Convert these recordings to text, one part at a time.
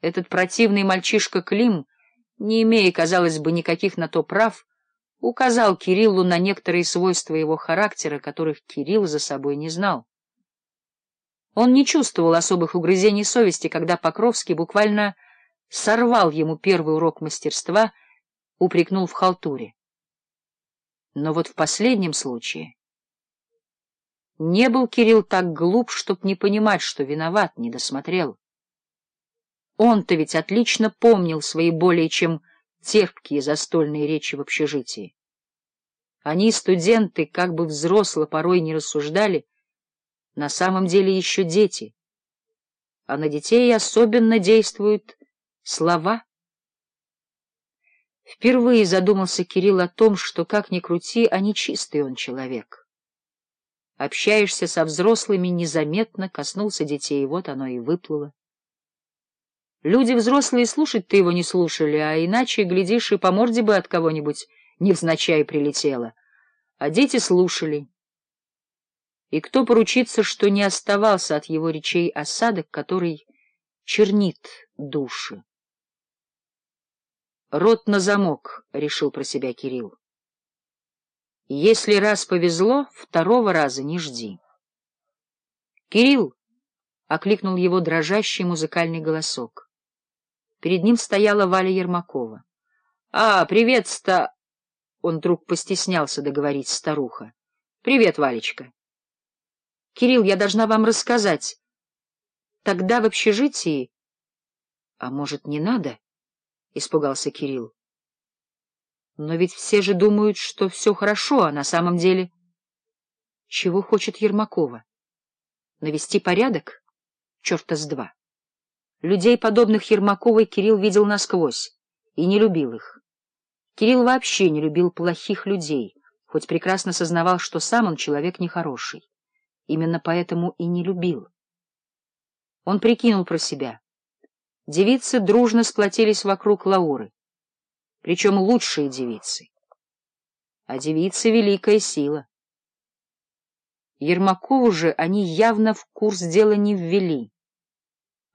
Этот противный мальчишка Клим, не имея, казалось бы, никаких на то прав, указал Кириллу на некоторые свойства его характера, которых Кирилл за собой не знал. Он не чувствовал особых угрызений совести, когда Покровский буквально сорвал ему первый урок мастерства, упрекнул в халтуре. Но вот в последнем случае не был Кирилл так глуп, чтоб не понимать, что виноват, не досмотрел. Он-то ведь отлично помнил свои более чем терпкие застольные речи в общежитии. Они, студенты, как бы взросло порой не рассуждали, на самом деле еще дети. А на детей особенно действуют слова. Впервые задумался Кирилл о том, что, как ни крути, а не чистый он человек. Общаешься со взрослыми незаметно, коснулся детей, и вот оно и выплыло. Люди взрослые слушать-то его не слушали, а иначе, глядишь, и по морде бы от кого-нибудь невзначай прилетело. А дети слушали. И кто поручится, что не оставался от его речей осадок, который чернит души? «Рот на замок», — решил про себя Кирилл. «Если раз повезло, второго раза не жди». «Кирилл!» — окликнул его дрожащий музыкальный голосок. Перед ним стояла Валя Ермакова. — А, привет, ста... Он вдруг постеснялся договорить старуха. — Привет, Валечка. — Кирилл, я должна вам рассказать. Тогда в общежитии... — А может, не надо? — испугался Кирилл. — Но ведь все же думают, что все хорошо, а на самом деле... Чего хочет Ермакова? Навести порядок? Черта с два. Людей, подобных Ермаковой, Кирилл видел насквозь и не любил их. Кирилл вообще не любил плохих людей, хоть прекрасно сознавал, что сам он человек нехороший. Именно поэтому и не любил. Он прикинул про себя. Девицы дружно сплотились вокруг Лауры. Причем лучшие девицы. А девицы — великая сила. Ермакову же они явно в курс дела не ввели.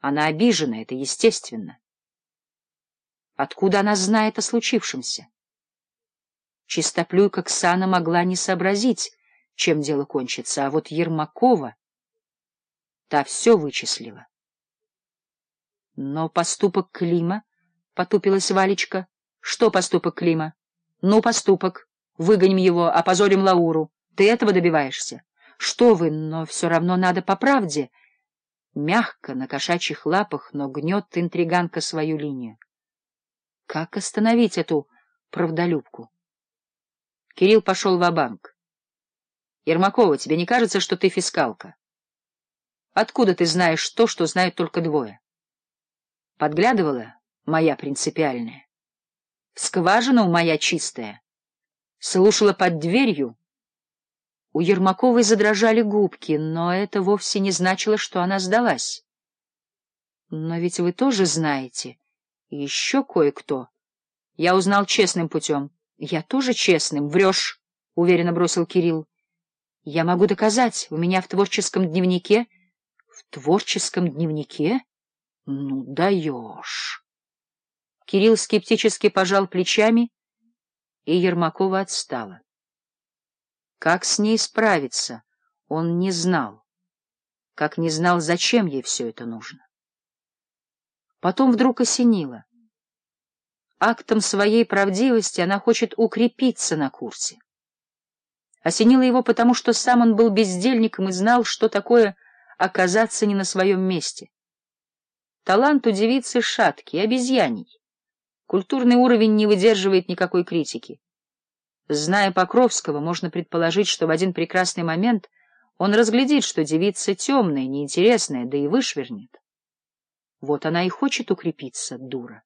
Она обижена, это естественно. Откуда она знает о случившемся? Чистоплюйка Ксана могла не сообразить, чем дело кончится, а вот Ермакова та все вычислила. Но поступок Клима, — потупилась Валечка. — Что поступок Клима? — Ну, поступок. Выгоним его, опозорим Лауру. Ты этого добиваешься? Что вы, но все равно надо по правде — мягко, на кошачьих лапах, но гнет интриганка свою линию. Как остановить эту правдолюбку? Кирилл пошел в банк Ермакова, тебе не кажется, что ты фискалка? Откуда ты знаешь то, что знают только двое? Подглядывала моя принципиальная. Скважина у моя чистая. Слушала под дверью, у Ермаковой задрожали губки, но это вовсе не значило, что она сдалась. Но ведь вы тоже знаете. Еще кое-кто. Я узнал честным путем. Я тоже честным. Врешь, — уверенно бросил Кирилл. Я могу доказать. У меня в творческом дневнике... В творческом дневнике? Ну, даешь. Кирилл скептически пожал плечами, и Ермакова отстала. Как с ней справиться, он не знал. Как не знал, зачем ей все это нужно. Потом вдруг осенило. Актом своей правдивости она хочет укрепиться на курсе. Осенило его потому, что сам он был бездельником и знал, что такое оказаться не на своем месте. Талант у девицы шаткий, обезьяний. Культурный уровень не выдерживает никакой критики. Зная Покровского, можно предположить, что в один прекрасный момент он разглядит, что девица темная, неинтересная, да и вышвырнет. Вот она и хочет укрепиться, дура.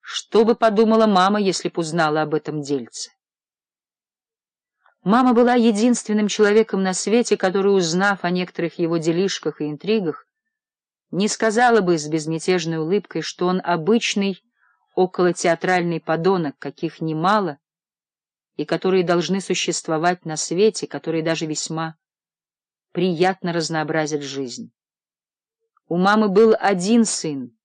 Что бы подумала мама, если б узнала об этом дельце? Мама была единственным человеком на свете, который, узнав о некоторых его делишках и интригах, не сказала бы с безмятежной улыбкой, что он обычный около театральный подонок, каких немало, и которые должны существовать на свете, которые даже весьма приятно разнообразят жизнь. У мамы был один сын,